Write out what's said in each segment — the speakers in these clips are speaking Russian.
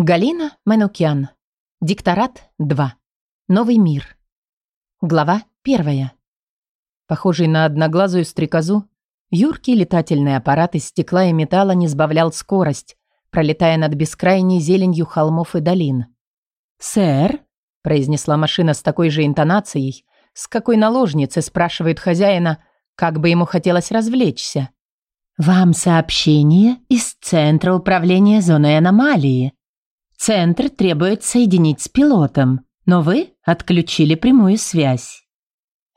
Галина Манукян. Дикторат 2. Новый мир. Глава 1. Похожий на одноглазую стрекозу, юркий летательный аппарат из стекла и металла не сбавлял скорость, пролетая над бескрайней зеленью холмов и долин. «Сэр», — произнесла машина с такой же интонацией, с какой наложницы спрашивают хозяина, как бы ему хотелось развлечься. «Вам сообщение из Центра управления зоной аномалии», Центр требует соединить с пилотом, но вы отключили прямую связь.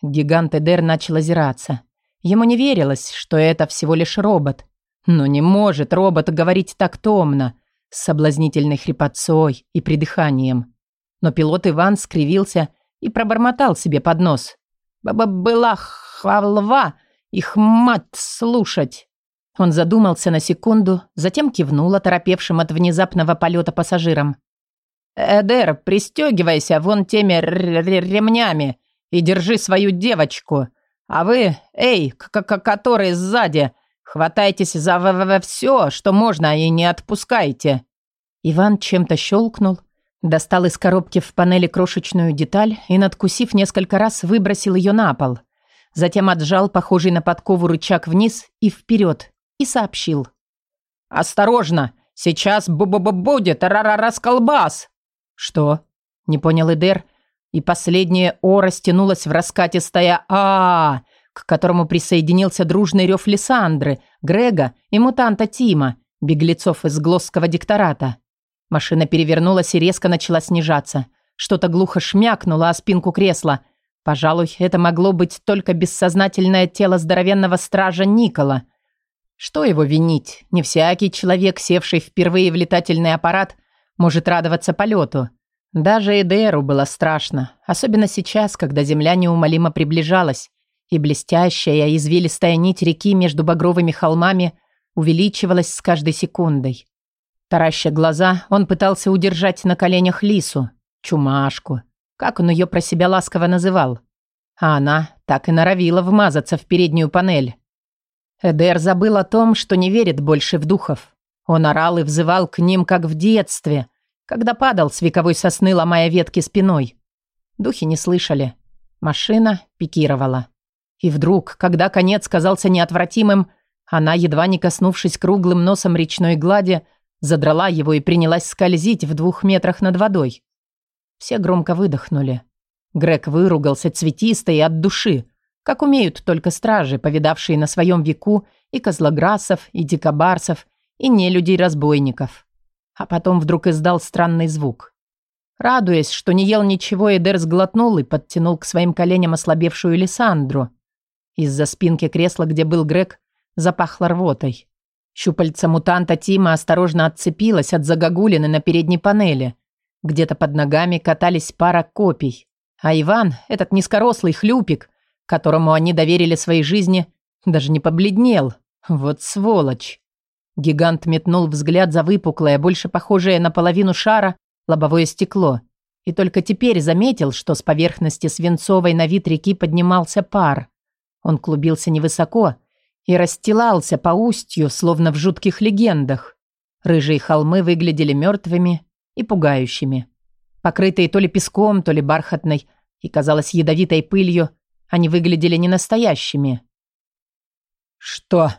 Гигант Эдер начал озираться. Ему не верилось, что это всего лишь робот. Но не может робот говорить так томно, с соблазнительной хрипотцой и придыханием. Но пилот Иван скривился и пробормотал себе под нос. «Б -б «Была халва, их мать слушать!» Он задумался на секунду, затем кивнул оторопевшим от внезапного полета пассажирам. «Эдер, пристегивайся вон теми ремнями и держи свою девочку. А вы, эй, который сзади, хватайтесь за все, что можно, и не отпускайте». Иван чем-то щелкнул, достал из коробки в панели крошечную деталь и, надкусив несколько раз, выбросил ее на пол. Затем отжал похожий на подкову рычаг вниз и вперед, и сообщил. «Осторожно! Сейчас бу -бу -бу будет расколбас!» «Что?» – не понял Эдер, и последнее «о» растянулось в раскатистое «а», к которому присоединился дружный рев Лиссандры, Грега и мутанта Тима, беглецов из Глосского диктората. Машина перевернулась и резко начала снижаться. Что-то глухо шмякнуло о спинку кресла. Пожалуй, это могло быть только бессознательное тело здоровенного стража Никола. Что его винить? Не всякий человек, севший впервые в летательный аппарат, может радоваться полету. Даже Эдеру было страшно, особенно сейчас, когда Земля неумолимо приближалась, и блестящая извилистая нить реки между багровыми холмами увеличивалась с каждой секундой. Тараща глаза, он пытался удержать на коленях лису, чумашку, как он ее про себя ласково называл. А она так и норовила вмазаться в переднюю панель. Эдер забыл о том, что не верит больше в духов. Он орал и взывал к ним, как в детстве, когда падал с вековой сосны, ломая ветки спиной. Духи не слышали. Машина пикировала. И вдруг, когда конец казался неотвратимым, она, едва не коснувшись круглым носом речной глади, задрала его и принялась скользить в двух метрах над водой. Все громко выдохнули. Грег выругался цветисто и от души, как умеют только стражи, повидавшие на своем веку и козлограсов, и дикобарсов, и нелюдей-разбойников. А потом вдруг издал странный звук. Радуясь, что не ел ничего, Эдер сглотнул и подтянул к своим коленям ослабевшую Лиссандру. Из-за спинки кресла, где был Грег, запахло рвотой. Щупальца мутанта Тима осторожно отцепилась от загогулины на передней панели. Где-то под ногами катались пара копий. А Иван, этот низкорослый хлюпик, которому они доверили своей жизни, даже не побледнел. Вот сволочь. Гигант метнул взгляд за выпуклое, больше похожее на половину шара, лобовое стекло. И только теперь заметил, что с поверхности свинцовой на вид реки поднимался пар. Он клубился невысоко и расстилался по устью, словно в жутких легендах. Рыжие холмы выглядели мертвыми и пугающими. Покрытые то ли песком, то ли бархатной и, казалось, ядовитой пылью, они выглядели ненастоящими. «Что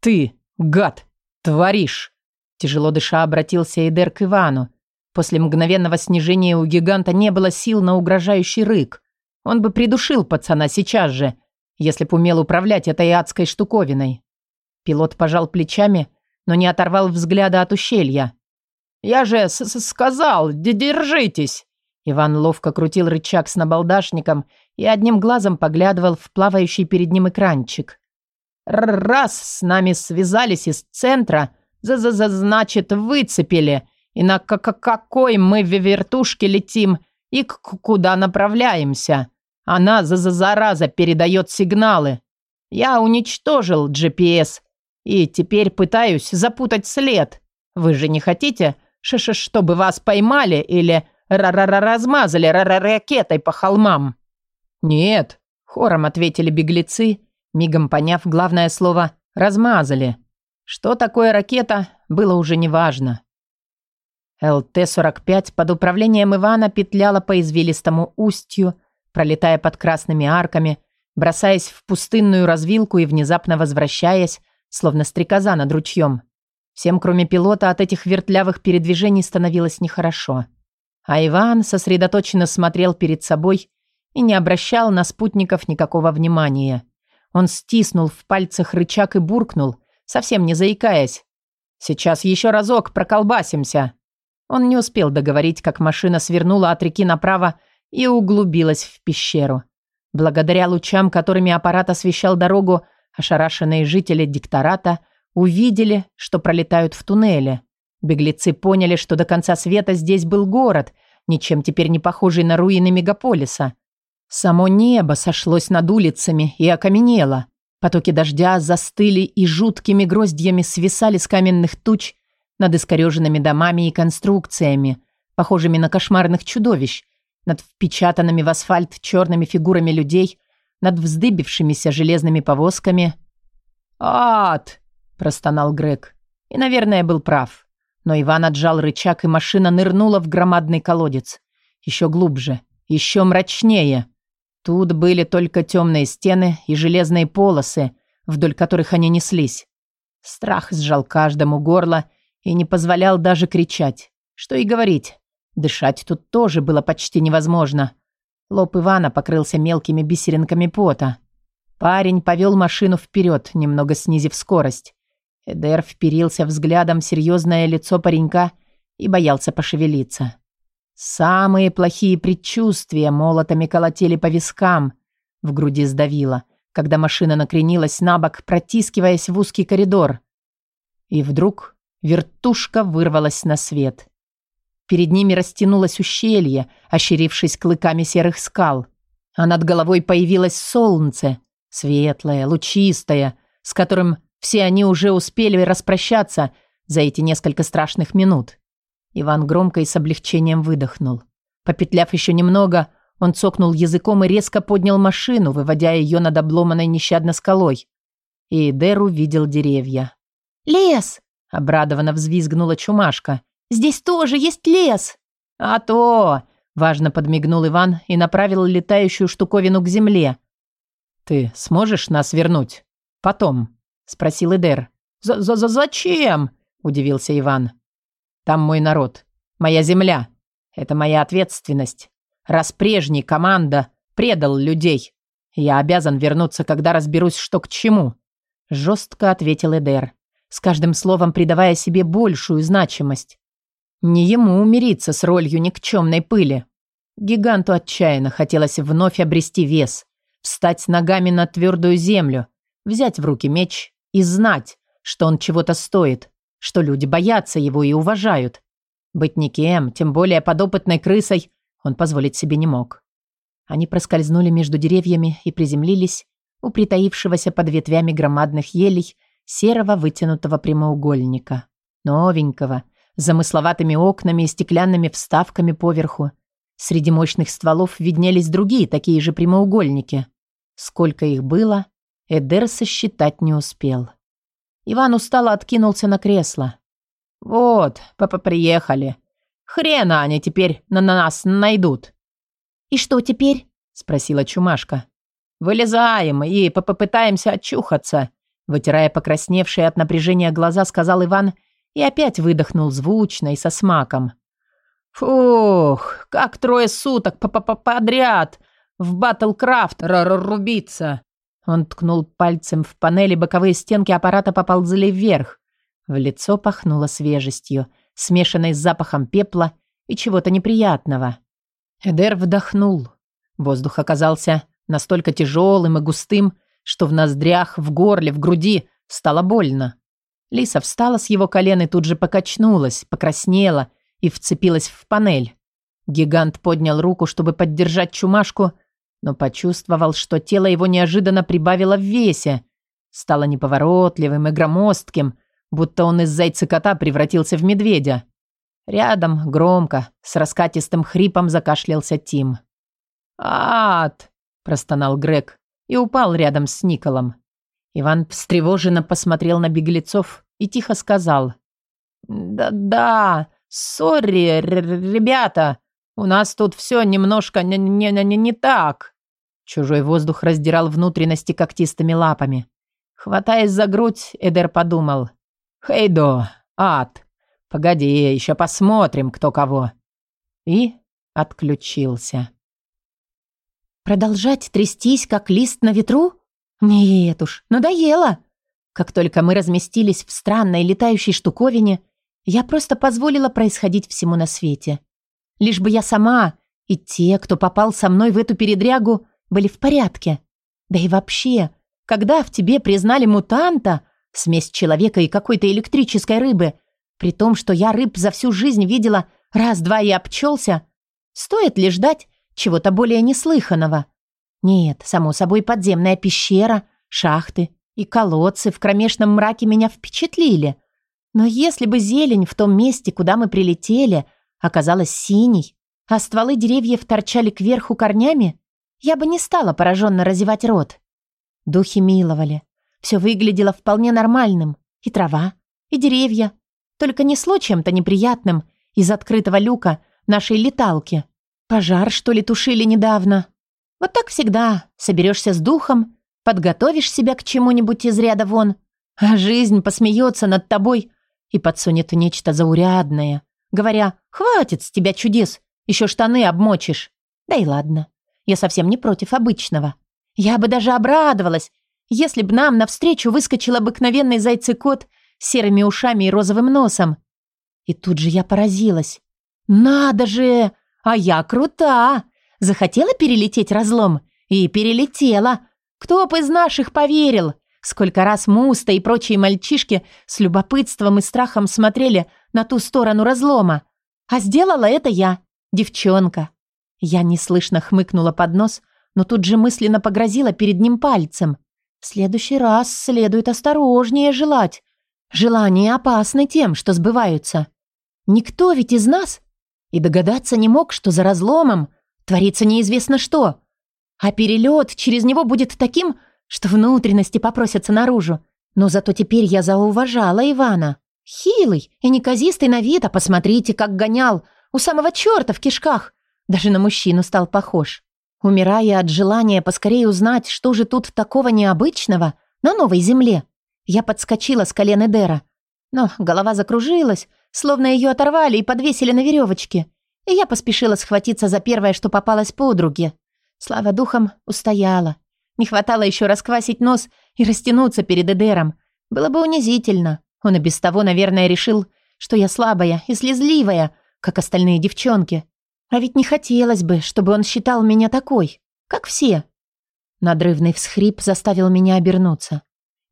ты, гад, творишь?» Тяжело дыша обратился Эйдер к Ивану. После мгновенного снижения у гиганта не было сил на угрожающий рык. Он бы придушил пацана сейчас же, если б умел управлять этой адской штуковиной. Пилот пожал плечами, но не оторвал взгляда от ущелья. «Я же с -с сказал, держитесь!» Иван ловко крутил рычаг с набалдашником и одним глазом поглядывал в плавающий перед ним экранчик. «Раз с нами связались из центра, за за за значит выцепили, и на какой мы в вертушке летим и куда направляемся. Она за за зараза передает сигналы. Я уничтожил GPS и теперь пытаюсь запутать след. Вы же не хотите, ш -ш чтобы вас поймали или ра ра ра размазали ра ра ракетой по холмам?» «Нет», — хором ответили беглецы, мигом поняв главное слово «размазали». Что такое ракета, было уже неважно. ЛТ-45 под управлением Ивана петляла по извилистому устью, пролетая под красными арками, бросаясь в пустынную развилку и внезапно возвращаясь, словно стрекоза над ручьем. Всем, кроме пилота, от этих вертлявых передвижений становилось нехорошо. А Иван сосредоточенно смотрел перед собой и не обращал на спутников никакого внимания. Он стиснул в пальцах рычаг и буркнул, совсем не заикаясь. «Сейчас еще разок проколбасимся!» Он не успел договорить, как машина свернула от реки направо и углубилась в пещеру. Благодаря лучам, которыми аппарат освещал дорогу, ошарашенные жители диктората увидели, что пролетают в туннеле. Беглецы поняли, что до конца света здесь был город, ничем теперь не похожий на руины мегаполиса. Само небо сошлось над улицами и окаменело. Потоки дождя застыли и жуткими гроздьями свисали с каменных туч над искореженными домами и конструкциями, похожими на кошмарных чудовищ, над впечатанными в асфальт черными фигурами людей, над вздыбившимися железными повозками. «Ад!» – простонал Грег. И, наверное, был прав. Но Иван отжал рычаг, и машина нырнула в громадный колодец. Еще глубже, еще мрачнее. Тут были только темные стены и железные полосы, вдоль которых они неслись. Страх сжал каждому горло и не позволял даже кричать. Что и говорить. Дышать тут тоже было почти невозможно. Лоб Ивана покрылся мелкими бисеринками пота. Парень повел машину вперед, немного снизив скорость. Эдер вперился взглядом в серьезное лицо паренька и боялся пошевелиться. Самые плохие предчувствия молотами колотили по вискам. В груди сдавило, когда машина накренилась на бок, протискиваясь в узкий коридор. И вдруг вертушка вырвалась на свет. Перед ними растянулось ущелье, ощерившись клыками серых скал. А над головой появилось солнце, светлое, лучистое, с которым все они уже успели распрощаться за эти несколько страшных минут. Иван громко и с облегчением выдохнул. Попетляв еще немного, он цокнул языком и резко поднял машину, выводя ее над обломанной нещадно скалой. И Дэр увидел деревья. «Лес!» – обрадованно взвизгнула чумашка. «Здесь тоже есть лес!» «А то!» – важно подмигнул Иван и направил летающую штуковину к земле. «Ты сможешь нас вернуть? Потом?» спросил Эдер. «За -за -за «Зачем?» – удивился Иван. «Там мой народ, моя земля. Это моя ответственность. Раз прежний команда предал людей, я обязан вернуться, когда разберусь, что к чему», – жестко ответил Эдер, с каждым словом придавая себе большую значимость. Не ему умириться с ролью никчемной пыли. Гиганту отчаянно хотелось вновь обрести вес, встать ногами на твердую землю, взять в руки меч и знать, что он чего-то стоит, что люди боятся его и уважают. Быть никем, тем более подопытной крысой, он позволить себе не мог. Они проскользнули между деревьями и приземлились у притаившегося под ветвями громадных елей серого вытянутого прямоугольника. Новенького, с замысловатыми окнами и стеклянными вставками поверху. Среди мощных стволов виднелись другие такие же прямоугольники. Сколько их было, Эдер сосчитать не успел. Иван устало откинулся на кресло. «Вот, папа, приехали. Хрена они теперь на нас найдут». «И что теперь?» – спросила Чумашка. «Вылезаем и попытаемся очухаться», – вытирая покрасневшие от напряжения глаза, сказал Иван и опять выдохнул звучно и со смаком. «Фух, как трое суток п -п -п подряд в Батлкрафт рубиться. Он ткнул пальцем в панели, боковые стенки аппарата поползли вверх. В лицо пахнуло свежестью, смешанной с запахом пепла и чего-то неприятного. Эдер вдохнул. Воздух оказался настолько тяжелым и густым, что в ноздрях, в горле, в груди стало больно. Лиса встала с его колен и тут же покачнулась, покраснела и вцепилась в панель. Гигант поднял руку, чтобы поддержать чумашку, но почувствовал, что тело его неожиданно прибавило в весе, стало неповоротливым и громоздким, будто он из зайца-кота превратился в медведя. Рядом, громко, с раскатистым хрипом закашлялся Тим. «Ад!» – простонал Грег и упал рядом с Николом. Иван встревоженно посмотрел на беглецов и тихо сказал. «Да-да, «Сори, ребята, у нас тут все немножко не, не, не, не так». Чужой воздух раздирал внутренности когтистыми лапами. Хватаясь за грудь, Эдер подумал. «Хейдо, ад, погоди, еще посмотрим, кто кого». И отключился. Продолжать трястись, как лист на ветру? Нет уж, надоело. Как только мы разместились в странной летающей штуковине, я просто позволила происходить всему на свете. Лишь бы я сама и те, кто попал со мной в эту передрягу, были в порядке. Да и вообще, когда в тебе признали мутанта, смесь человека и какой-то электрической рыбы, при том, что я рыб за всю жизнь видела раз-два и обчелся, стоит ли ждать чего-то более неслыханного? Нет, само собой, подземная пещера, шахты и колодцы в кромешном мраке меня впечатлили. Но если бы зелень в том месте, куда мы прилетели, оказалась синей, а стволы деревьев торчали кверху корнями, я бы не стала пораженно разевать рот. Духи миловали. Все выглядело вполне нормальным. И трава, и деревья. Только несло чем-то неприятным из открытого люка нашей леталки. Пожар, что ли, тушили недавно. Вот так всегда. Соберешься с духом, подготовишь себя к чему-нибудь из ряда вон, а жизнь посмеется над тобой и подсунет нечто заурядное, говоря «Хватит с тебя чудес, еще штаны обмочишь». Да и ладно, я совсем не против обычного. Я бы даже обрадовалась, если б нам навстречу выскочил обыкновенный зайцекот с серыми ушами и розовым носом. И тут же я поразилась. «Надо же! А я крута! Захотела перелететь разлом? И перелетела! Кто б из наших поверил? Сколько раз Муста и прочие мальчишки с любопытством и страхом смотрели на ту сторону разлома. А сделала это я, девчонка. Я неслышно хмыкнула под нос, но тут же мысленно погрозила перед ним пальцем. В следующий раз следует осторожнее желать. Желания опасны тем, что сбываются. Никто ведь из нас и догадаться не мог, что за разломом творится неизвестно что. А перелет через него будет таким, что внутренности попросятся наружу. Но зато теперь я зауважала Ивана. Хилый и неказистый на вид, а посмотрите, как гонял. У самого черта в кишках. Даже на мужчину стал похож. Умирая от желания поскорее узнать, что же тут такого необычного на новой земле, я подскочила с колен Эдера. Но голова закружилась, словно ее оторвали и подвесили на веревочке. И я поспешила схватиться за первое, что попалось под руки. Слава духом, устояла. Не хватало еще расквасить нос и растянуться перед Эдером. Было бы унизительно. Он и без того, наверное, решил, что я слабая и слезливая, как остальные девчонки. А ведь не хотелось бы, чтобы он считал меня такой, как все. Надрывный всхрип заставил меня обернуться.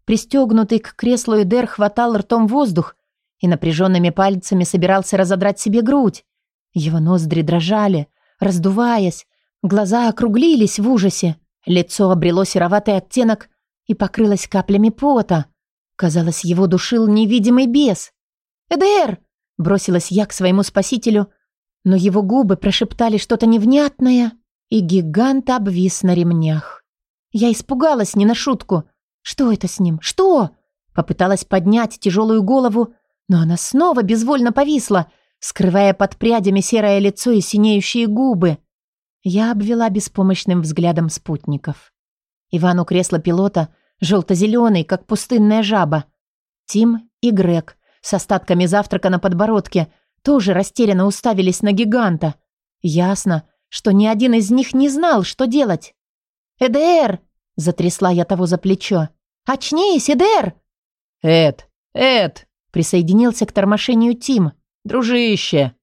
Пристегнутый к креслу Эдер хватал ртом воздух и напряженными пальцами собирался разодрать себе грудь. Его ноздри дрожали, раздуваясь, глаза округлились в ужасе. Лицо обрело сероватый оттенок и покрылось каплями пота. Казалось, его душил невидимый бес. «Эдер!» — бросилась я к своему спасителю, но его губы прошептали что-то невнятное, и гигант обвис на ремнях. Я испугалась не на шутку. Что это с ним? Что? Попыталась поднять тяжелую голову, но она снова безвольно повисла, скрывая под прядями серое лицо и синеющие губы. Я обвела беспомощным взглядом спутников. Иван у кресла пилота, желто-зеленый, как пустынная жаба. Тим и Грег с остатками завтрака на подбородке тоже растерянно уставились на гиганта. Ясно, что ни один из них не знал, что делать. «Эдер!» — затрясла я того за плечо. «Очнись, Эдер!» «Эд! Эд!» — присоединился к тормошению Тим. «Дружище!»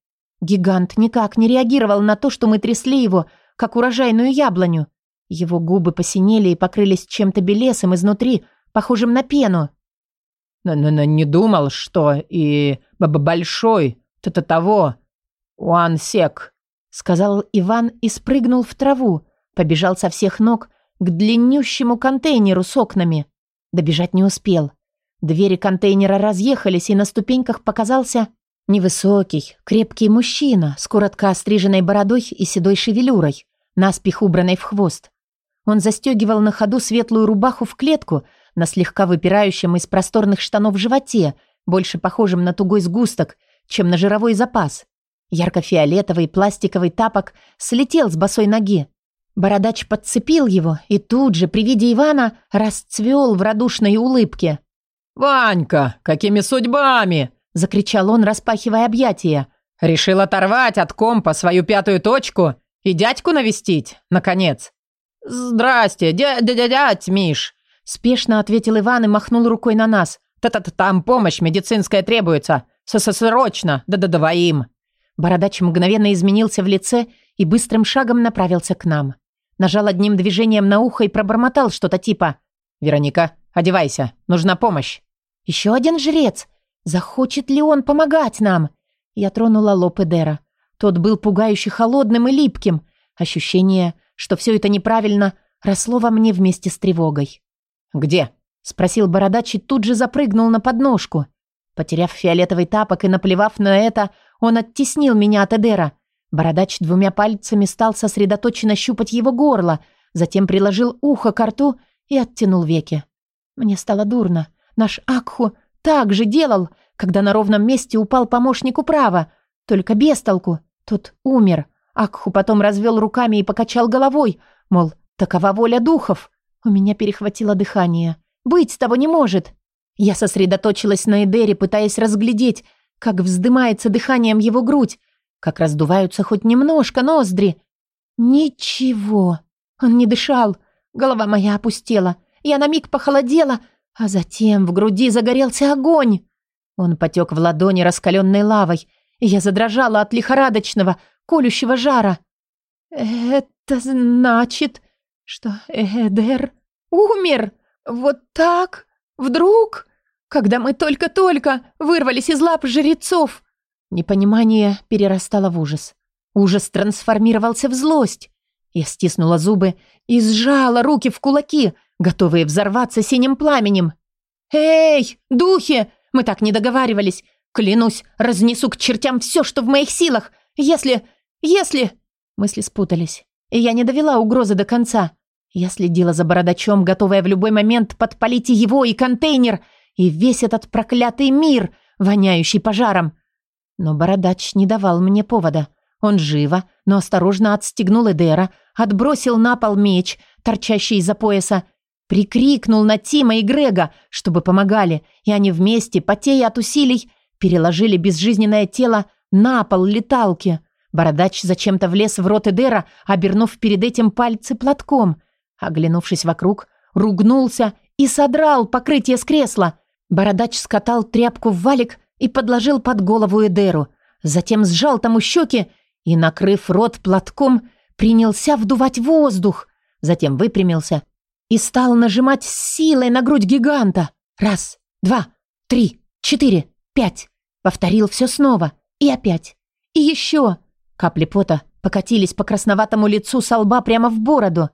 Гигант никак не реагировал на то, что мы трясли его, как урожайную яблоню. Его губы посинели и покрылись чем-то белесым изнутри, похожим на пену. «Но, но, но не думал, что и б -б большой, то-то того, уансек», сказал Иван и спрыгнул в траву, побежал со всех ног к длиннющему контейнеру с окнами. Добежать не успел. Двери контейнера разъехались, и на ступеньках показался Невысокий, крепкий мужчина с коротко остриженной бородой и седой шевелюрой, наспех убранной в хвост. Он застегивал на ходу светлую рубаху в клетку на слегка выпирающем из просторных штанов животе, больше похожем на тугой сгусток, чем на жировой запас. Ярко-фиолетовый пластиковый тапок слетел с босой ноги. Бородач подцепил его и тут же при виде Ивана расцвел в радушной улыбке. «Ванька, какими судьбами?» – закричал он, распахивая объятия. «Решил оторвать от компа свою пятую точку и дядьку навестить, наконец?» «Здрасте, дядя-дядя-дядь, Миш!» – спешно ответил Иван и махнул рукой на нас. «Та-та-та, там помощь медицинская требуется. С-с-срочно, да-да двоим!» Бородач мгновенно изменился в лице и быстрым шагом направился к нам. Нажал одним движением на ухо и пробормотал что-то типа «Вероника, одевайся, нужна помощь». «Еще один жрец? Захочет ли он помогать нам?» Я тронула лоб Эдера. Тот был пугающе холодным и липким. Ощущение, что все это неправильно, росло во мне вместе с тревогой. «Где?» — спросил бородач и тут же запрыгнул на подножку. Потеряв фиолетовый тапок и наплевав на это, он оттеснил меня от Эдера. Бородач двумя пальцами стал сосредоточенно щупать его горло, затем приложил ухо к рту и оттянул веки. Мне стало дурно. Наш Акху так же делал, когда на ровном месте упал помощник управа, только без толку. Тот умер. Акху потом развел руками и покачал головой, мол, такова воля духов. У меня перехватило дыхание. Быть того не может. Я сосредоточилась на Эдере, пытаясь разглядеть, как вздымается дыханием его грудь, как раздуваются хоть немножко ноздри. Ничего. Он не дышал. Голова моя опустела. Я на миг похолодела, а затем в груди загорелся огонь. Он потек в ладони раскаленной лавой, и я задрожала от лихорадочного, колющего жара. «Это значит, что Эдер умер? Вот так? Вдруг? Когда мы только-только вырвались из лап жрецов?» Непонимание перерастало в ужас. Ужас трансформировался в злость. Я стиснула зубы и сжала руки в кулаки, готовые взорваться синим пламенем. «Эй, духи! Мы так не договаривались! Клянусь, разнесу к чертям все, что в моих силах! Если... если...» Мысли спутались, и я не довела угрозы до конца. Я следила за бородачом, готовая в любой момент подпалить и его, и контейнер, и весь этот проклятый мир, воняющий пожаром. Но бородач не давал мне повода. Он живо, но осторожно отстегнул Эдера, отбросил на пол меч, торчащий из-за пояса, прикрикнул на Тима и Грега, чтобы помогали, и они вместе, потея от усилий, переложили безжизненное тело на пол леталки. Бородач зачем-то влез в рот Эдера, обернув перед этим пальцы платком. Оглянувшись вокруг, ругнулся и содрал покрытие с кресла. Бородач скатал тряпку в валик и подложил под голову Эдеру. Затем сжал тому щеки и, накрыв рот платком, принялся вдувать воздух. Затем выпрямился и стал нажимать силой на грудь гиганта. Раз, два, три, четыре, пять. Повторил все снова. И опять. И еще. Капли пота покатились по красноватому лицу со лба прямо в бороду.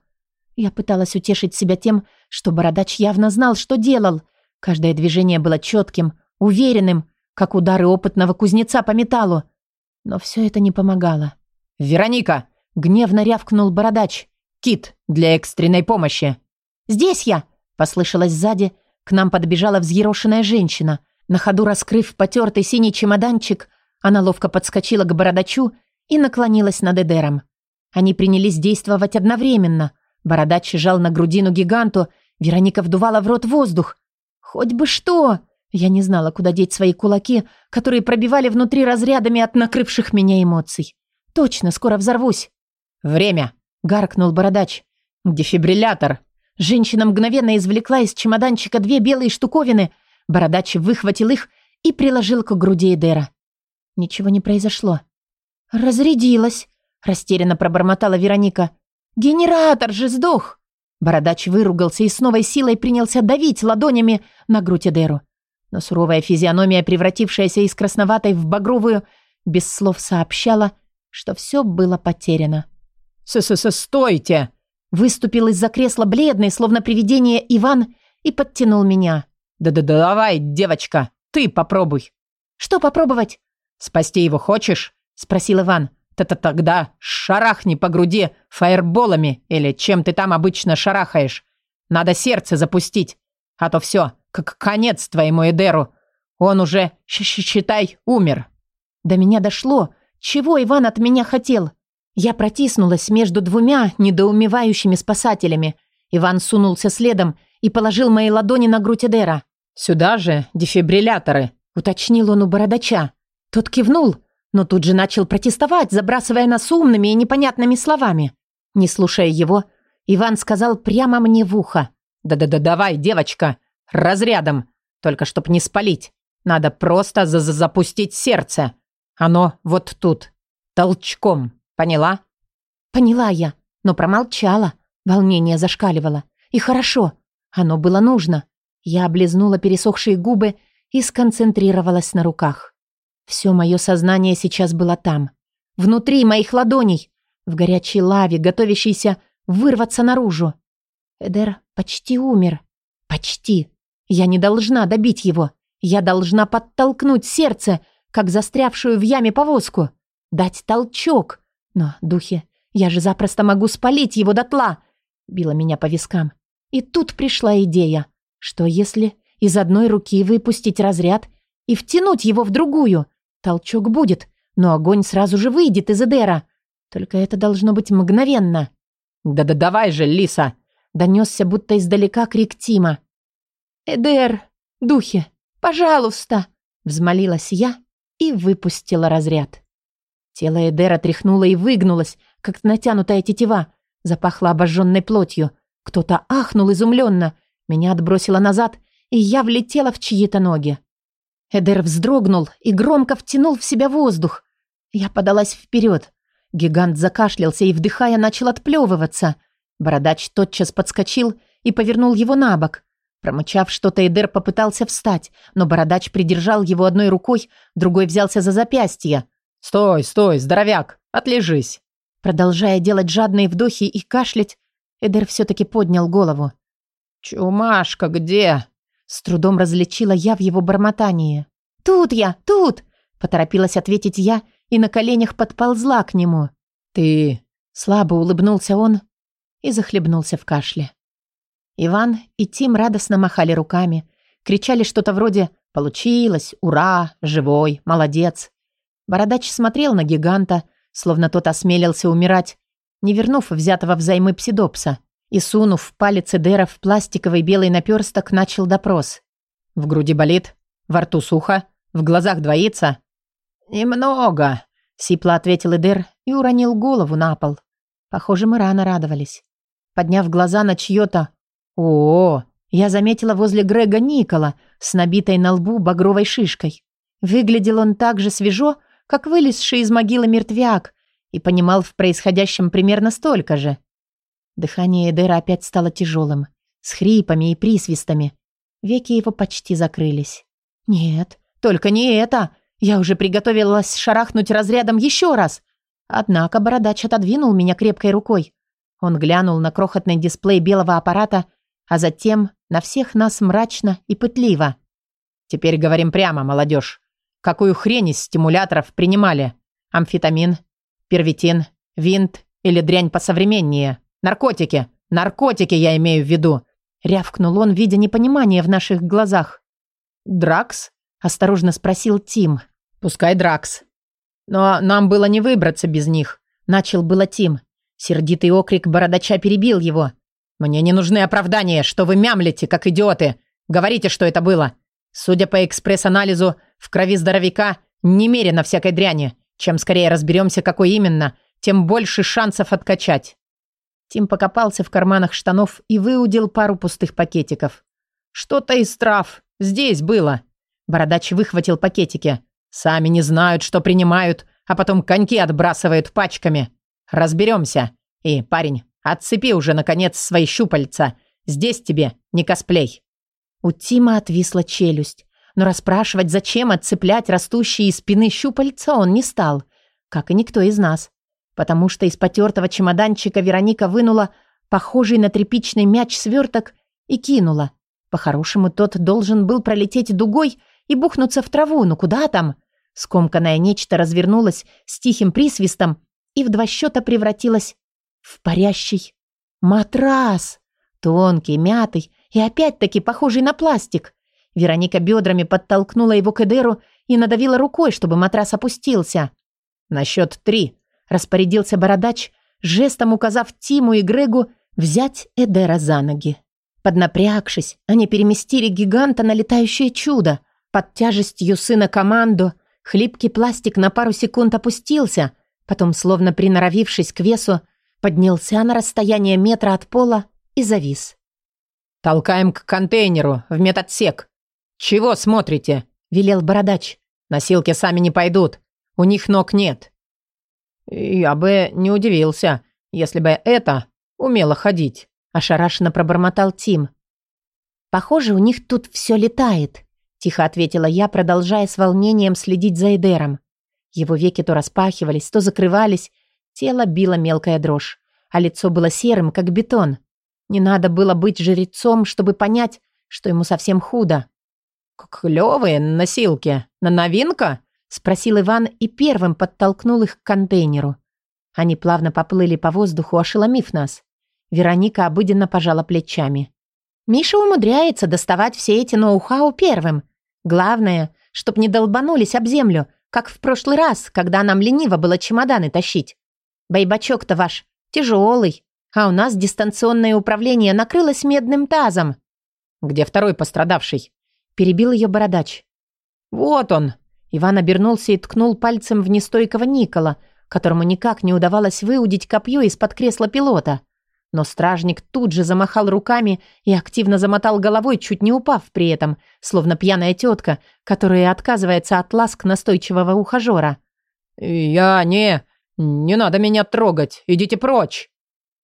Я пыталась утешить себя тем, что бородач явно знал, что делал. Каждое движение было четким, уверенным, как удары опытного кузнеца по металлу. Но все это не помогало. «Вероника!» — гневно рявкнул бородач. «Кит, для экстренной помощи!» «Здесь я!» — послышалось сзади. К нам подбежала взъерошенная женщина. На ходу раскрыв потертый синий чемоданчик, она ловко подскочила к бородачу и наклонилась над Эдером. Они принялись действовать одновременно. Бородач жал на грудину гиганту, Вероника вдувала в рот воздух. «Хоть бы что!» Я не знала, куда деть свои кулаки, которые пробивали внутри разрядами от накрывших меня эмоций. «Точно, скоро взорвусь!» «Время!» — гаркнул бородач. «Дефибриллятор!» Женщина мгновенно извлекла из чемоданчика две белые штуковины. Бородач выхватил их и приложил к груди Эдера. Ничего не произошло. «Разрядилась!» — растерянно пробормотала Вероника. «Генератор же сдох!» Бородач выругался и с новой силой принялся давить ладонями на грудь Эдеру. Но суровая физиономия, превратившаяся из красноватой в багровую, без слов сообщала, что все было потеряно. «С-с-с-стойте!» Выступил из-за кресла бледный, словно привидение Иван, и подтянул меня. «Да-да-да, давай, девочка, ты попробуй». «Что попробовать?» «Спасти его хочешь?» — спросил Иван. «Т-т тогда шарахни по груди фаерболами или чем ты там обычно шарахаешь. Надо сердце запустить, а то все, как конец твоему Эдеру. Он уже, считай, умер». До меня дошло, чего Иван от меня хотел. Я протиснулась между двумя недоумевающими спасателями. Иван сунулся следом и положил мои ладони на грудь Эдера. «Сюда же дефибрилляторы», — уточнил он у бородача. Тот кивнул, но тут же начал протестовать, забрасывая нас умными и непонятными словами. Не слушая его, Иван сказал прямо мне в ухо. «Да-да-да, давай, девочка, разрядом, только чтоб не спалить. Надо просто за -за запустить сердце. Оно вот тут, толчком, поняла?» Поняла я, но промолчала. Волнение зашкаливало. И хорошо, оно было нужно. Я облизнула пересохшие губы и сконцентрировалась на руках. Все мое сознание сейчас было там. Внутри моих ладоней. В горячей лаве, готовящейся вырваться наружу. Эдер почти умер. Почти. Я не должна добить его. Я должна подтолкнуть сердце, как застрявшую в яме повозку. Дать толчок. Но, духи, я же запросто могу спалить его дотла. Била меня по вискам. И тут пришла идея. Что если из одной руки выпустить разряд и втянуть его в другую? Толчок будет, но огонь сразу же выйдет из Эдера. Только это должно быть мгновенно. «Да-да давай же, Лиса!» Донесся будто издалека крик Тима. «Эдер, духи, пожалуйста!» Взмолилась я и выпустила разряд. Тело Эдера тряхнуло и выгнулось, как натянутая тетива. Запахло обожженной плотью. Кто-то ахнул изумленно. Меня отбросило назад, и я влетела в чьи-то ноги. Эдер вздрогнул и громко втянул в себя воздух. Я подалась вперед. Гигант закашлялся и, вдыхая, начал отплевываться. Бородач тотчас подскочил и повернул его на бок. Промычав что-то, Эдер попытался встать, но Бородач придержал его одной рукой, другой взялся за запястье. «Стой, стой, здоровяк, отлежись!» Продолжая делать жадные вдохи и кашлять, Эдер все-таки поднял голову. «Чумашка где?» С трудом различила я в его бормотании. «Тут я, тут!» Поторопилась ответить я и на коленях подползла к нему. «Ты...» Слабо улыбнулся он и захлебнулся в кашле. Иван и Тим радостно махали руками, кричали что-то вроде «Получилось! Ура! Живой! Молодец!». Бородач смотрел на гиганта, словно тот осмелился умирать, не вернув взятого взаймы псидопса и, сунув палец Эдера в пластиковый белый наперсток, начал допрос. «В груди болит? Во рту сухо? В глазах двоится?» «Немного», — сипло ответил Эдер и уронил голову на пол. Похоже, мы рано радовались. Подняв глаза на чьё-то «О, я заметила возле Грега Никола с набитой на лбу багровой шишкой. Выглядел он так же свежо, как вылезший из могилы мертвяк, и понимал в происходящем примерно столько же. Дыхание Эдера опять стало тяжелым, с хрипами и присвистами. Веки его почти закрылись. «Нет, только не это! Я уже приготовилась шарахнуть разрядом еще раз!» Однако бородач отодвинул меня крепкой рукой. Он глянул на крохотный дисплей белого аппарата, а затем на всех нас мрачно и пытливо. «Теперь говорим прямо, молодежь. Какую хрень из стимуляторов принимали? Амфетамин, первитин, винт или дрянь посовременнее?» Наркотики! Наркотики я имею в виду!» Рявкнул он, видя непонимание в наших глазах. «Дракс?» – осторожно спросил Тим. «Пускай Дракс. Но нам было не выбраться без них», – начал было Тим. Сердитый окрик бородача перебил его. «Мне не нужны оправдания, что вы мямлите, как идиоты. Говорите, что это было. Судя по экспресс-анализу, в крови здоровяка немерено всякой дряни. Чем скорее разберемся, какой именно, тем больше шансов откачать». Тим покопался в карманах штанов и выудил пару пустых пакетиков. «Что-то из трав. Здесь было». Бородач выхватил пакетики. «Сами не знают, что принимают, а потом коньки отбрасывают пачками. Разберемся. И, парень, отцепи уже, наконец, свои щупальца. Здесь тебе не косплей». У Тима отвисла челюсть. Но расспрашивать, зачем отцеплять растущие из спины щупальца, он не стал. Как и никто из нас потому что из потертого чемоданчика Вероника вынула похожий на тряпичный мяч сверток и кинула. По-хорошему, тот должен был пролететь дугой и бухнуться в траву, но куда там? Скомканное нечто развернулось с тихим присвистом и в два счета превратилось в парящий матрас. Тонкий, мятый и опять-таки похожий на пластик. Вероника бедрами подтолкнула его к Эдеру и надавила рукой, чтобы матрас опустился. «На счет три», – распорядился бородач, жестом указав Тиму и Грегу взять Эдера за ноги. Поднапрягшись, они переместили гиганта на летающее чудо. Под тяжестью сына команду хлипкий пластик на пару секунд опустился, потом, словно приноровившись к весу, поднялся на расстояние метра от пола и завис. «Толкаем к контейнеру, в медотсек. Чего смотрите?» – велел бородач. «Носилки сами не пойдут. У них ног нет». «Я бы не удивился, если бы это умело ходить», – ошарашенно пробормотал Тим. «Похоже, у них тут все летает», – тихо ответила я, продолжая с волнением следить за Эдером. Его веки то распахивались, то закрывались, тело било мелкая дрожь, а лицо было серым, как бетон. Не надо было быть жрецом, чтобы понять, что ему совсем худо. «Клёвые носилки. На новинка?» – спросил Иван и первым подтолкнул их к контейнеру. Они плавно поплыли по воздуху, ошеломив нас. Вероника обыденно пожала плечами. «Миша умудряется доставать все эти ноу-хау первым. Главное, чтоб не долбанулись об землю, как в прошлый раз, когда нам лениво было чемоданы тащить. Байбачок-то ваш тяжелый, а у нас дистанционное управление накрылось медным тазом. Где второй пострадавший? Перебил ее бородач. Вот он. Иван обернулся и ткнул пальцем в нестойкого Никола, которому никак не удавалось выудить копье из-под кресла пилота. Но стражник тут же замахал руками и активно замотал головой, чуть не упав при этом, словно пьяная тетка, которая отказывается от ласк настойчивого ухажера. «Я не... Не надо меня трогать. Идите прочь!»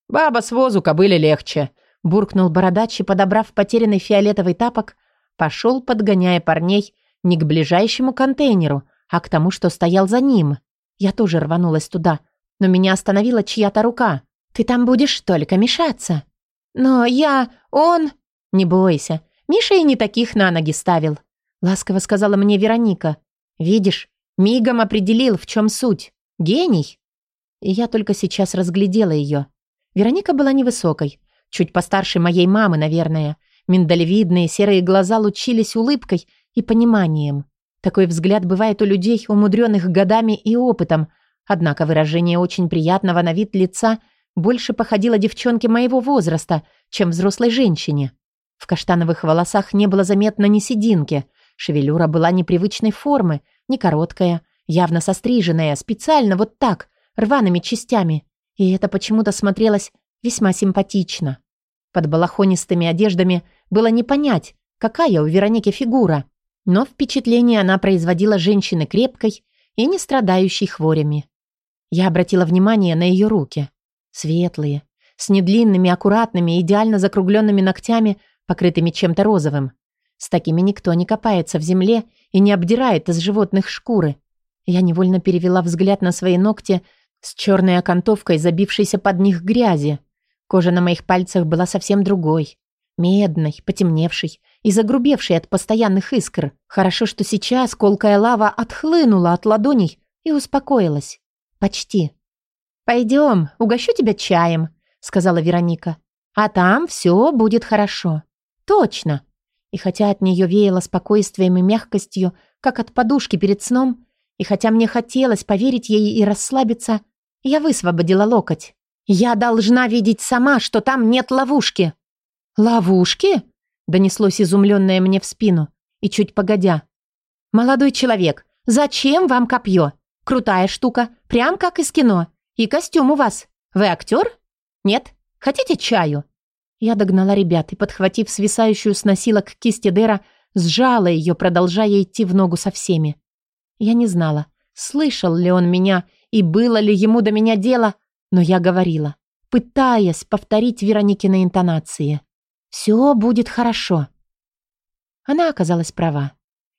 «Баба с возу кобыле легче», – буркнул бородач и, подобрав потерянный фиолетовый тапок, пошел, подгоняя парней не к ближайшему контейнеру, а к тому, что стоял за ним. Я тоже рванулась туда, но меня остановила чья-то рука. «Ты там будешь только мешаться». «Но я... он...» «Не бойся, Миша и не таких на ноги ставил», — ласково сказала мне Вероника. «Видишь, мигом определил, в чем суть. Гений». И я только сейчас разглядела ее. Вероника была невысокой, чуть постарше моей мамы, наверное. Миндалевидные серые глаза лучились улыбкой и пониманием. Такой взгляд бывает у людей, умудренных годами и опытом, однако выражение очень приятного на вид лица больше походило девчонке моего возраста, чем взрослой женщине. В каштановых волосах не было заметно ни сединки, шевелюра была непривычной формы, не короткая, явно состриженная, специально вот так, рваными частями, и это почему-то смотрелось весьма симпатично. Под балахонистыми одеждами было не понять, какая у Вероники фигура, но впечатление она производила женщины крепкой и не страдающей хворями. Я обратила внимание на ее руки. Светлые, с недлинными, аккуратными, идеально закругленными ногтями, покрытыми чем-то розовым. С такими никто не копается в земле и не обдирает из животных шкуры. Я невольно перевела взгляд на свои ногти, с черной окантовкой, забившейся под них грязи. Кожа на моих пальцах была совсем другой. Медной, потемневшей и загрубевшей от постоянных искр. Хорошо, что сейчас колкая лава отхлынула от ладоней и успокоилась. Почти. «Пойдем, угощу тебя чаем», — сказала Вероника. «А там все будет хорошо. Точно». И хотя от нее веяло спокойствием и мягкостью, как от подушки перед сном, и хотя мне хотелось поверить ей и расслабиться, я высвободила локоть. «Я должна видеть сама, что там нет ловушки». «Ловушки?» – донеслось изумленное мне в спину. И чуть погодя. «Молодой человек, зачем вам копье? Крутая штука, прям как из кино. И костюм у вас. Вы актер? Нет? Хотите чаю?» Я догнала ребят и, подхватив свисающую с носилок кисть Эдера, сжала ее, продолжая идти в ногу со всеми. Я не знала, слышал ли он меня и было ли ему до меня дело, но я говорила, пытаясь повторить Вероникины интонации. «Все будет хорошо». Она оказалась права.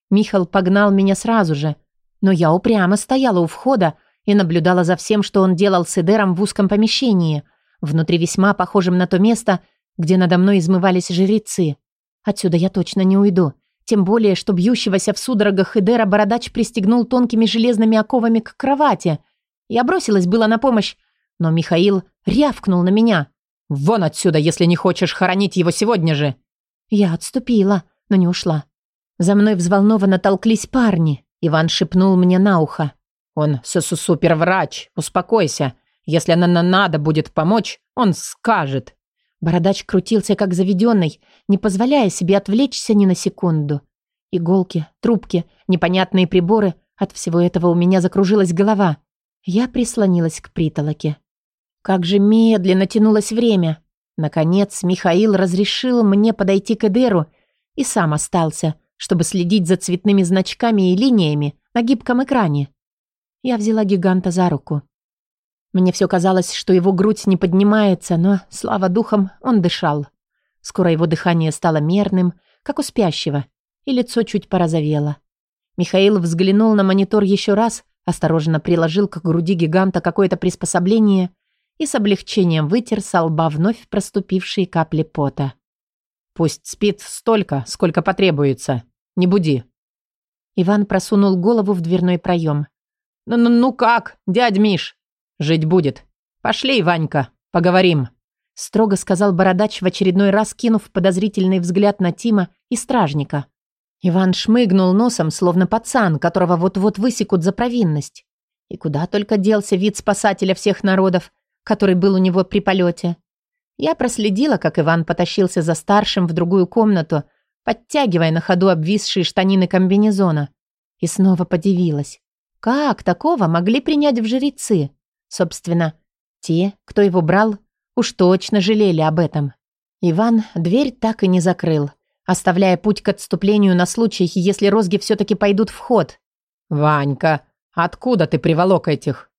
Михал погнал меня сразу же, но я упрямо стояла у входа и наблюдала за всем, что он делал с Эдером в узком помещении, внутри весьма похожем на то место, где надо мной измывались жрецы. Отсюда я точно не уйду. Тем более, что бьющегося в судорогах Эдера бородач пристегнул тонкими железными оковами к кровати – я бросилась было на помощь, но Михаил рявкнул на меня. «Вон отсюда, если не хочешь хоронить его сегодня же!» Я отступила, но не ушла. За мной взволнованно толклись парни. Иван шепнул мне на ухо. «Он суперврач, успокойся. Если она надо будет помочь, он скажет». Бородач крутился как заведенный, не позволяя себе отвлечься ни на секунду. Иголки, трубки, непонятные приборы. От всего этого у меня закружилась голова. Я прислонилась к притолоке. Как же медленно тянулось время. Наконец Михаил разрешил мне подойти к Эдеру и сам остался, чтобы следить за цветными значками и линиями на гибком экране. Я взяла гиганта за руку. Мне все казалось, что его грудь не поднимается, но, слава духам, он дышал. Скоро его дыхание стало мерным, как у спящего, и лицо чуть порозовело. Михаил взглянул на монитор еще раз, осторожно приложил к груди гиганта какое-то приспособление и с облегчением вытер со лба вновь проступившие капли пота. «Пусть спит столько, сколько потребуется. Не буди». Иван просунул голову в дверной проем. «Ну, ну, ну как, дядь Миш?» «Жить будет. Пошли, Ванька, поговорим», — строго сказал Бородач в очередной раз, кинув подозрительный взгляд на Тима и стражника. Иван шмыгнул носом, словно пацан, которого вот-вот высекут за провинность. И куда только делся вид спасателя всех народов, который был у него при полете. Я проследила, как Иван потащился за старшим в другую комнату, подтягивая на ходу обвисшие штанины комбинезона. И снова подивилась. Как такого могли принять в жрецы? Собственно, те, кто его брал, уж точно жалели об этом. Иван дверь так и не закрыл, оставляя путь к отступлению на случай, если розги все-таки пойдут в ход. «Ванька, откуда ты приволок этих?»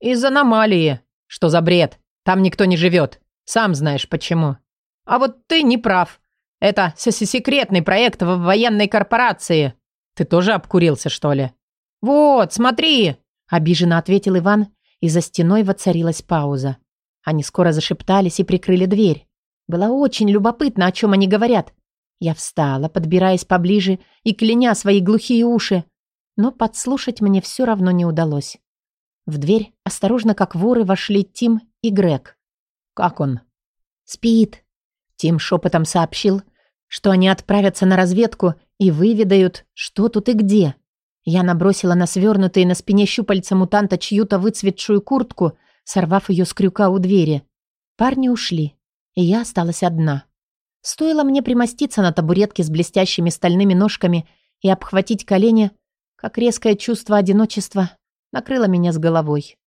«Из аномалии. Что за бред? Там никто не живет. Сам знаешь почему. А вот ты не прав. Это секретный проект в военной корпорации. Ты тоже обкурился, что ли?» «Вот, смотри!» – обиженно ответил Иван и за стеной воцарилась пауза. Они скоро зашептались и прикрыли дверь. Было очень любопытно, о чем они говорят. Я встала, подбираясь поближе и кляня свои глухие уши, но подслушать мне все равно не удалось. В дверь, осторожно как воры, вошли Тим и Грег. «Как он?» «Спит», — Тим шепотом сообщил, что они отправятся на разведку и выведают, что тут и где. Я набросила на свернутые на спине щупальца мутанта чью-то выцветшую куртку, сорвав ее с крюка у двери. Парни ушли, и я осталась одна. Стоило мне примоститься на табуретке с блестящими стальными ножками и обхватить колени, как резкое чувство одиночества накрыло меня с головой.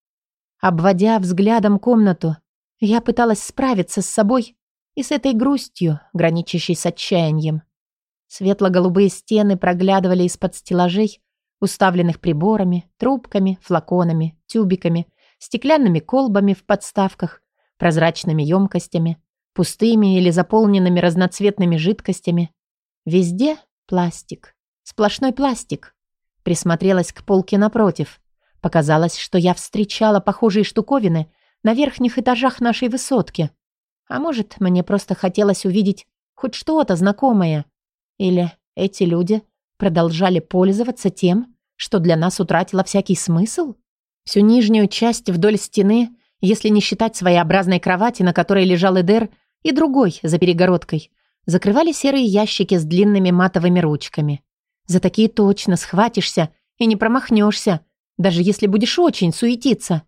Обводя взглядом комнату, я пыталась справиться с собой и с этой грустью, граничащей с отчаянием. Светло-голубые стены проглядывали из-под стеллажей, уставленных приборами, трубками, флаконами, тюбиками, стеклянными колбами в подставках, прозрачными емкостями, пустыми или заполненными разноцветными жидкостями. Везде пластик. Сплошной пластик. Присмотрелась к полке напротив. Показалось, что я встречала похожие штуковины на верхних этажах нашей высотки. А может, мне просто хотелось увидеть хоть что-то знакомое. Или эти люди продолжали пользоваться тем, что для нас утратило всякий смысл? Всю нижнюю часть вдоль стены, если не считать своеобразной кровати, на которой лежал Эдер, и другой за перегородкой, закрывали серые ящики с длинными матовыми ручками. За такие точно схватишься и не промахнешься, даже если будешь очень суетиться.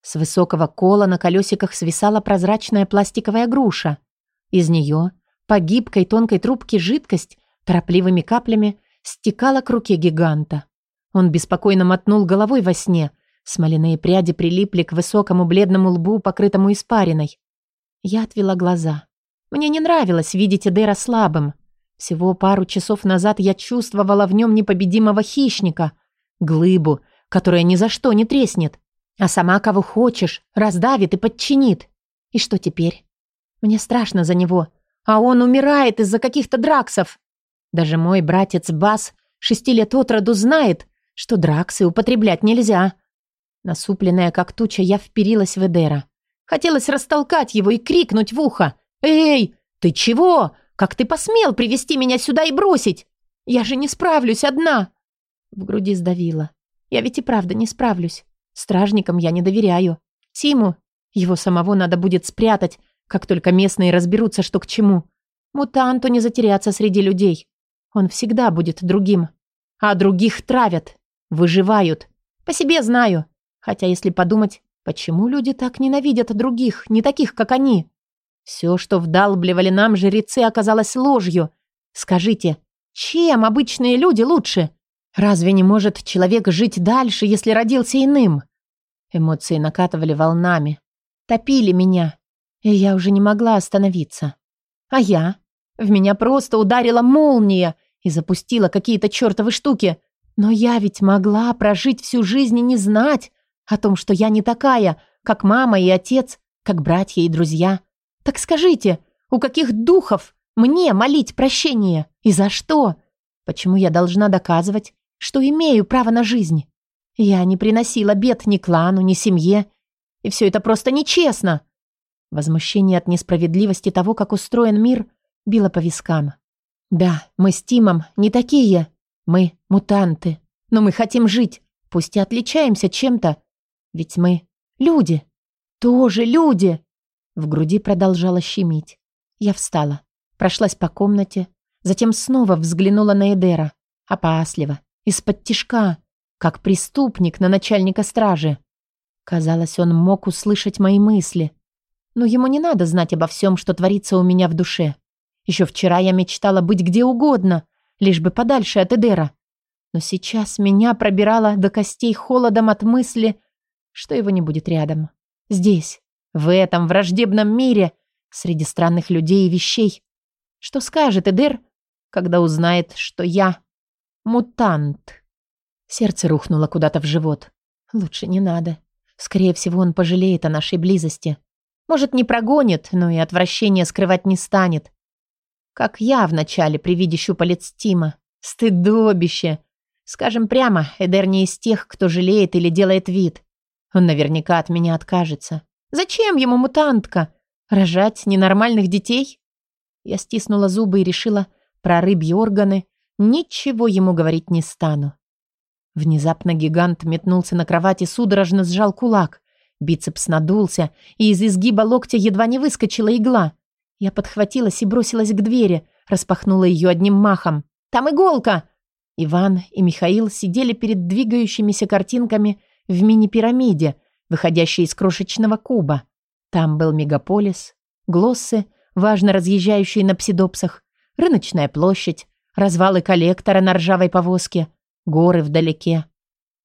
С высокого кола на колесиках свисала прозрачная пластиковая груша. Из нее по гибкой тонкой трубке жидкость торопливыми каплями стекала к руке гиганта. Он беспокойно мотнул головой во сне. Смоляные пряди прилипли к высокому бледному лбу, покрытому испариной. Я отвела глаза. Мне не нравилось видеть Эдера слабым. Всего пару часов назад я чувствовала в нем непобедимого хищника, глыбу, которая ни за что не треснет, а сама кого хочешь, раздавит и подчинит. И что теперь? Мне страшно за него, а он умирает из-за каких-то драксов. Даже мой братец Бас, шести лет от роду, знает, что драксы употреблять нельзя. Насупленная как туча, я вперилась в Эдера. Хотелось растолкать его и крикнуть в ухо. «Эй, ты чего? Как ты посмел привести меня сюда и бросить? Я же не справлюсь одна!» В груди сдавило. Я ведь и правда не справлюсь. Стражникам я не доверяю. Тиму, его самого надо будет спрятать, как только местные разберутся, что к чему. Мутанту не затеряться среди людей. Он всегда будет другим. А других травят. Выживают. По себе знаю. Хотя, если подумать, почему люди так ненавидят других, не таких, как они? Все, что вдалбливали нам жрецы, оказалось ложью. Скажите, чем обычные люди лучше? Разве не может человек жить дальше, если родился иным? Эмоции накатывали волнами, топили меня, и я уже не могла остановиться. А я? В меня просто ударила молния и запустила какие-то чертовы штуки. Но я ведь могла прожить всю жизнь и не знать о том, что я не такая, как мама и отец, как братья и друзья. Так скажите, у каких духов мне молить прощения? И за что? Почему я должна доказывать, что имею право на жизнь? Я не приносила бед ни клану, ни семье. И все это просто нечестно. Возмущение от несправедливости того, как устроен мир, било по вискам. Да, мы с Тимом не такие. Мы мутанты. Но мы хотим жить, пусть и отличаемся чем-то. Ведь мы люди. Тоже люди. В груди продолжала щемить. Я встала, прошлась по комнате, затем снова взглянула на Эдера. Опасливо, из-под тишка, как преступник на начальника стражи. Казалось, он мог услышать мои мысли. Но ему не надо знать обо всем, что творится у меня в душе. Еще вчера я мечтала быть где угодно, лишь бы подальше от Эдера. Но сейчас меня пробирало до костей холодом от мысли, что его не будет рядом. Здесь, в этом враждебном мире, среди странных людей и вещей. Что скажет Эдер, когда узнает, что я мутант? Сердце рухнуло куда-то в живот. Лучше не надо. Скорее всего, он пожалеет о нашей близости. Может, не прогонит, но и отвращение скрывать не станет. Как я вначале при виде щупалец Тима. Стыдобище. Скажем прямо, Эдер не из тех, кто жалеет или делает вид. Он наверняка от меня откажется. Зачем ему мутантка? Рожать ненормальных детей? Я стиснула зубы и решила про рыбьи органы. Ничего ему говорить не стану. Внезапно гигант метнулся на кровати, судорожно сжал кулак. Бицепс надулся, и из изгиба локтя едва не выскочила игла. Я подхватилась и бросилась к двери, распахнула ее одним махом. «Там иголка!» Иван и Михаил сидели перед двигающимися картинками в мини-пирамиде, выходящей из крошечного куба. Там был мегаполис, глоссы, важно разъезжающие на псидопсах, рыночная площадь, развалы коллектора на ржавой повозке — горы вдалеке.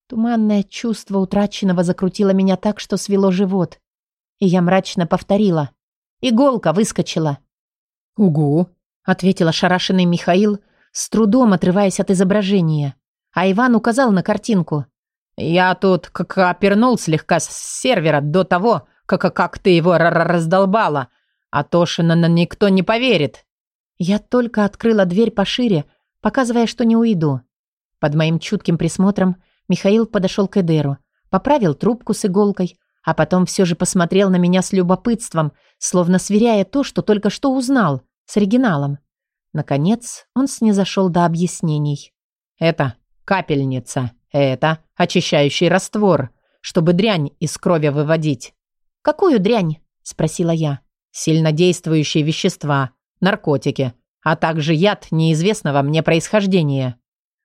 Туманное чувство утраченного закрутило меня так, что свело живот. И я мрачно повторила. Иголка выскочила. «Угу», — ответил ошарашенный Михаил, с трудом отрываясь от изображения. А Иван указал на картинку. «Я тут как опернул слегка с сервера до того, как, как ты его раздолбала, а то Тошина никто не поверит». Я только открыла дверь пошире, показывая, что не уйду. Под моим чутким присмотром Михаил подошел к Эдеру, поправил трубку с иголкой, а потом все же посмотрел на меня с любопытством, словно сверяя то, что только что узнал, с оригиналом. Наконец, он снизошел до объяснений. «Это капельница. Это очищающий раствор, чтобы дрянь из крови выводить». «Какую дрянь?» – спросила я. «Сильнодействующие вещества, наркотики, а также яд неизвестного мне происхождения».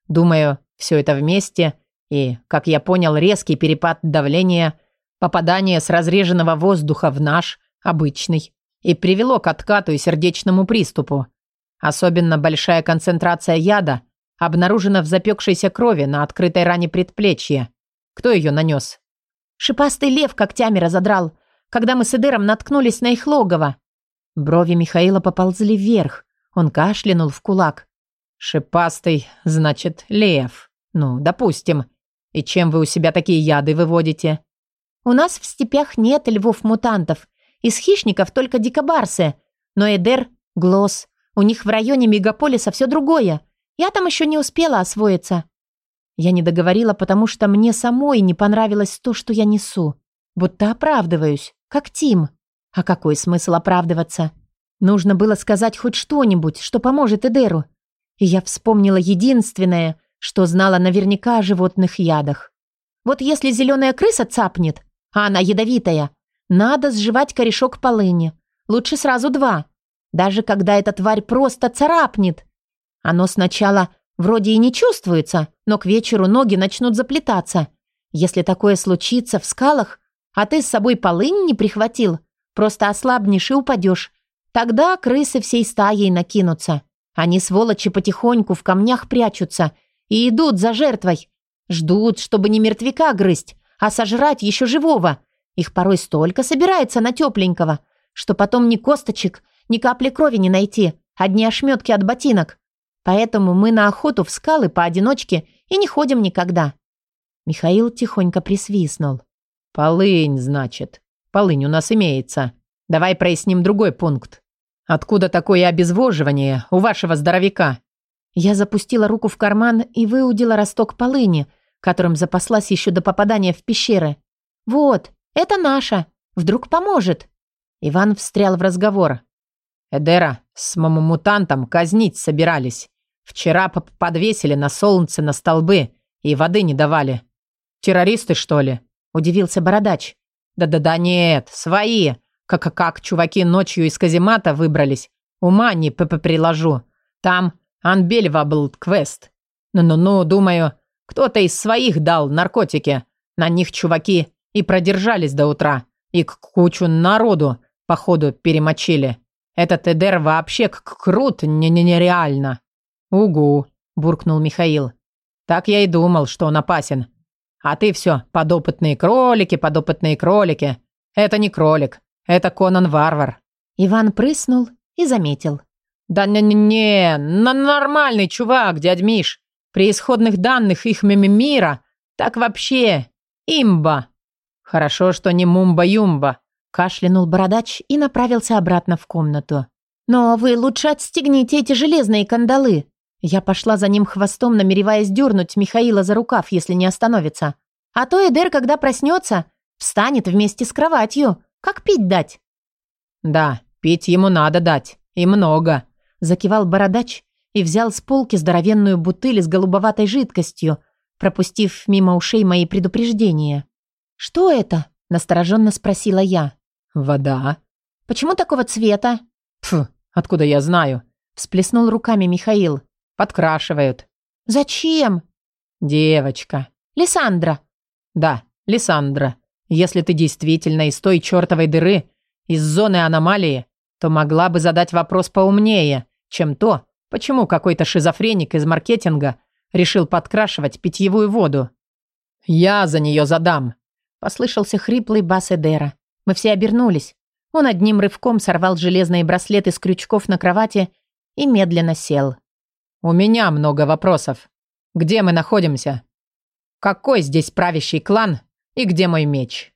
Думаю, все это вместе и, как я понял, резкий перепад давления, попадание с разреженного воздуха в наш, обычный, и привело к откату и сердечному приступу. Особенно большая концентрация яда обнаружена в запекшейся крови на открытой ране предплечья. Кто ее нанес? Шипастый лев когтями разодрал, когда мы с Эдером наткнулись на их логово. Брови Михаила поползли вверх. Он кашлянул в кулак. «Шипастый, значит, лев. Ну, допустим. И чем вы у себя такие яды выводите?» «У нас в степях нет львов-мутантов. Из хищников только дикобарсы. Но Эдер, Глосс, у них в районе мегаполиса все другое. Я там еще не успела освоиться». Я не договорила, потому что мне самой не понравилось то, что я несу. Будто оправдываюсь, как Тим. А какой смысл оправдываться? Нужно было сказать хоть что-нибудь, что поможет Эдеру. И я вспомнила единственное, что знала наверняка о животных ядах. Вот если зеленая крыса цапнет, а она ядовитая, надо сживать корешок полыни. Лучше сразу два. Даже когда эта тварь просто царапнет. Оно сначала Вроде и не чувствуется, но к вечеру ноги начнут заплетаться. Если такое случится в скалах, а ты с собой полынь не прихватил, просто ослабнешь и упадешь. Тогда крысы всей стаей накинутся. Они, сволочи, потихоньку в камнях прячутся и идут за жертвой. Ждут, чтобы не мертвяка грызть, а сожрать еще живого. Их порой столько собирается на тепленького, что потом ни косточек, ни капли крови не найти, одни ошметки от ботинок. Поэтому мы на охоту в скалы поодиночке и не ходим никогда». Михаил тихонько присвистнул. «Полынь, значит. Полынь у нас имеется. Давай проясним другой пункт. Откуда такое обезвоживание у вашего здоровяка?» Я запустила руку в карман и выудила росток полыни, которым запаслась еще до попадания в пещеры. «Вот, это наша. Вдруг поможет?» Иван встрял в разговор. «Эдера с маму-мутантом казнить собирались. Вчера подвесили на солнце на столбы и воды не давали. Террористы, что ли?» – удивился бородач. «Да-да-да нет, свои. Как-как чуваки ночью из каземата выбрались. Ума не приложу. Там Анбельва был квест. Ну-ну-ну, думаю, кто-то из своих дал наркотики. На них чуваки и продержались до утра. И к кучу народу, походу, перемочили. Этот Эдер вообще крут нереально. «Угу», – буркнул Михаил. «Так я и думал, что он опасен. А ты все, подопытные кролики, подопытные кролики. Это не кролик, это Конан-варвар». Иван прыснул и заметил. «Да не-не-не, нормальный чувак, дядь Миш. При исходных данных их мира так вообще имба». «Хорошо, что не мумба-юмба», – кашлянул бородач и направился обратно в комнату. «Но вы лучше отстегните эти железные кандалы», я пошла за ним хвостом, намереваясь дернуть Михаила за рукав, если не остановится. А то Эдер, когда проснется, встанет вместе с кроватью. Как пить дать? «Да, пить ему надо дать. И много», – закивал бородач и взял с полки здоровенную бутыль с голубоватой жидкостью, пропустив мимо ушей мои предупреждения. «Что это?» – настороженно спросила я. «Вода». «Почему такого цвета?» «Фу, откуда я знаю?» – всплеснул руками Михаил. Подкрашивают. Зачем? Девочка. Лиссандра. Да, Лиссандра. Если ты действительно из той чертовой дыры, из зоны аномалии, то могла бы задать вопрос поумнее, чем то, почему какой-то шизофреник из маркетинга решил подкрашивать питьевую воду. «Я за нее задам», – послышался хриплый бас Эдера. Мы все обернулись. Он одним рывком сорвал железные браслеты с крючков на кровати и медленно сел. «У меня много вопросов. Где мы находимся? Какой здесь правящий клан и где мой меч?»